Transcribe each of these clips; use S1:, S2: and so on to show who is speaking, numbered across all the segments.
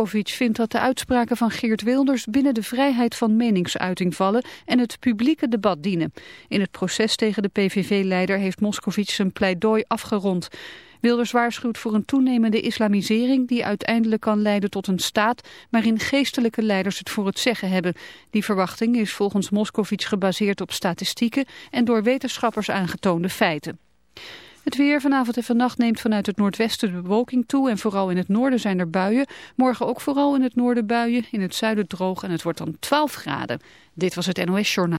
S1: Moscovic vindt dat de uitspraken van Geert Wilders binnen de vrijheid van meningsuiting vallen en het publieke debat dienen. In het proces tegen de PVV-leider heeft Moscovic zijn pleidooi afgerond. Wilders waarschuwt voor een toenemende islamisering die uiteindelijk kan leiden tot een staat waarin geestelijke leiders het voor het zeggen hebben. Die verwachting is volgens Moscovic gebaseerd op statistieken en door wetenschappers aangetoonde feiten. Het weer vanavond en vannacht neemt vanuit het noordwesten de bewolking toe en vooral in het noorden zijn er buien. Morgen ook vooral in het noorden buien, in het zuiden droog en het wordt dan 12 graden. Dit was het NOS Journaal.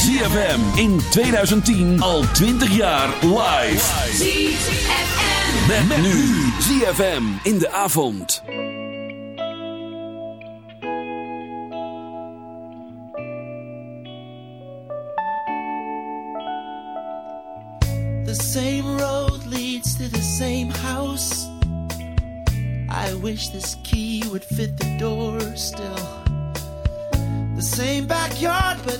S2: ZFM in 2010 al 20 jaar live.
S3: ZFM.
S2: Met, nu ZFM in de avond.
S4: The same road leads to the same house. I wish this key would fit the door still. The same backyard, but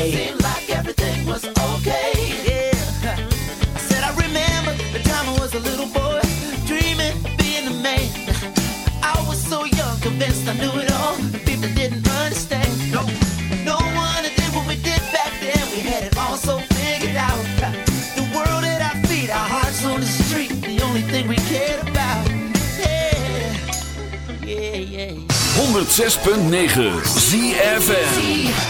S4: Seemed like everything was okay. Yeah. I said I remember the time I was a little boy, dreaming, being a man. I was so young, convinced I knew it all. People didn't understand. No, no one what we did back then. We had it all so figured out. The world at our feet, our hearts on the street, the only thing we cared about. Yeah, yeah, yeah.
S5: 106.9 ZFM.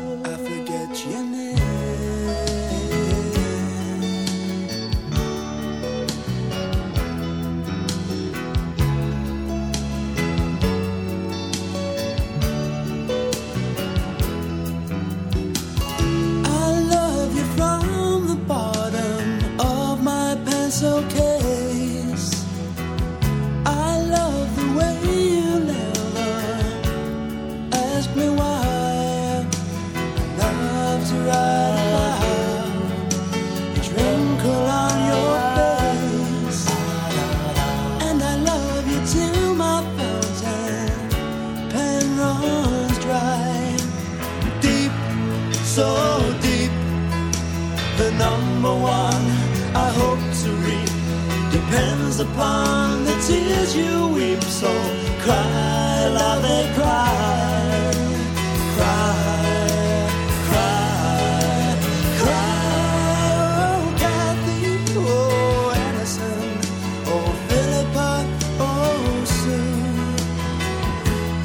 S6: Upon the tears you weep. So cry, love it, cry, cry, cry, cry. Oh, Kathy, oh, Anderson, oh, Philippa, oh, Sue.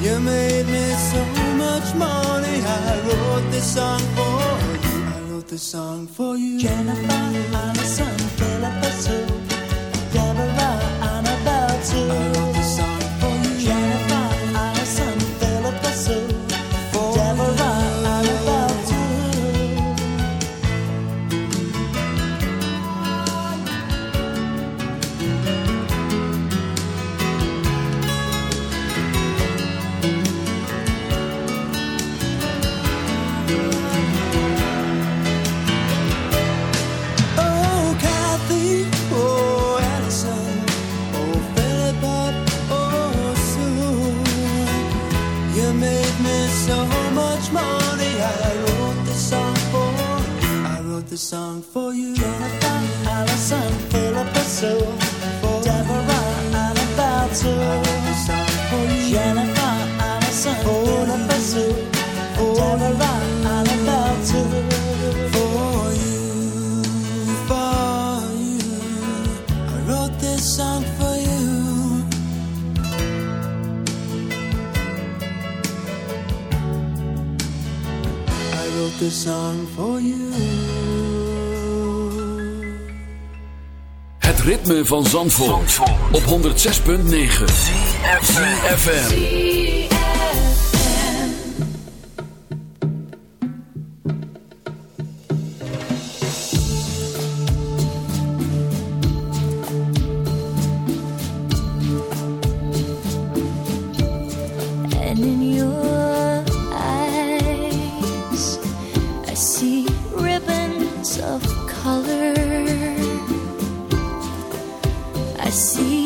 S6: You made me so much money. I wrote this song for you. I wrote this song for you. Jennifer, Allison, Philippa Sue, see. Song for you. Jennifer, Allison, Philippa, Sue. Deborah, Annabelle, too. I song for you. Jennifer, Allison, Philippa, Sue. Deborah, Annabelle, too. For you, for you. I wrote this song for you. I wrote this song for you.
S7: Ritme van Zandvoort, op 106.9 FM.
S8: And in your eyes, I see ribbons of color.
S2: 心。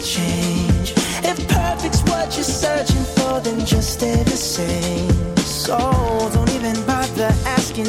S4: change. If perfect's what you're searching for, then just stay the same. So don't even bother asking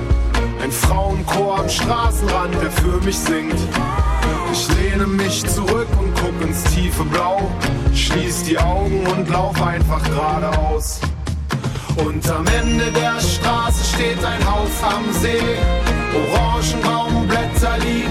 S9: Ein Frauenchor am Straßenrand, der für mich singt. Ich lehne mich zurück und guck ins tiefe Blau. Schließ die Augen und lauf einfach geradeaus. Und am Ende der Straße steht ein Haus am See. Orangenbaumblätter liegen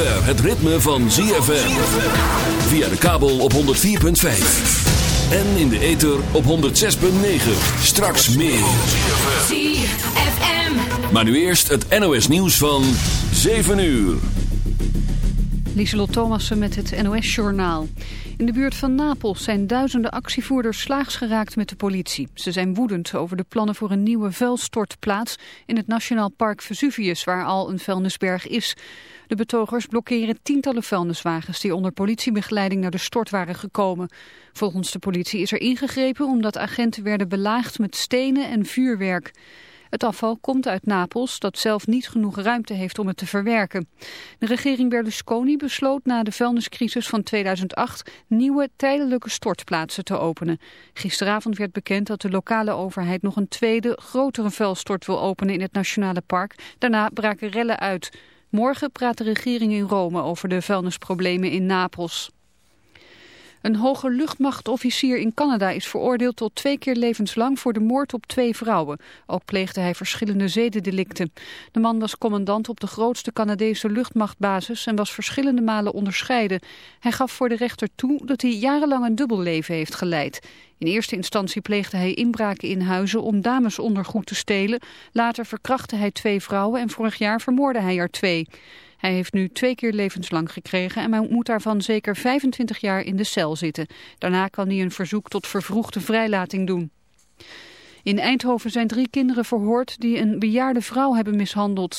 S2: Zover het ritme van ZFM. Via de kabel op 104.5. En in de ether op 106.9. Straks meer.
S3: ZFM.
S2: Maar nu eerst het NOS nieuws van 7 uur.
S1: Lieselot Thomassen met het NOS-journaal. In de buurt van Napels zijn duizenden actievoerders slaags geraakt met de politie. Ze zijn woedend over de plannen voor een nieuwe vuilstortplaats in het Nationaal Park Vesuvius, waar al een vuilnisberg is. De betogers blokkeren tientallen vuilniswagens die onder politiebegeleiding naar de stort waren gekomen. Volgens de politie is er ingegrepen omdat agenten werden belaagd met stenen en vuurwerk. Het afval komt uit Napels, dat zelf niet genoeg ruimte heeft om het te verwerken. De regering Berlusconi besloot na de vuilniscrisis van 2008 nieuwe tijdelijke stortplaatsen te openen. Gisteravond werd bekend dat de lokale overheid nog een tweede, grotere vuilstort wil openen in het Nationale Park. Daarna braken rellen uit. Morgen praat de regering in Rome over de vuilnisproblemen in Napels. Een hoge luchtmachtofficier in Canada is veroordeeld tot twee keer levenslang voor de moord op twee vrouwen. Ook pleegde hij verschillende zedendelicten. De man was commandant op de grootste Canadese luchtmachtbasis en was verschillende malen onderscheiden. Hij gaf voor de rechter toe dat hij jarenlang een dubbelleven heeft geleid. In eerste instantie pleegde hij inbraken in huizen om damesondergoed te stelen. Later verkrachtte hij twee vrouwen en vorig jaar vermoordde hij er twee. Hij heeft nu twee keer levenslang gekregen en moet daarvan zeker 25 jaar in de cel zitten. Daarna kan hij een verzoek tot vervroegde vrijlating doen. In Eindhoven zijn drie kinderen verhoord die een bejaarde vrouw hebben mishandeld.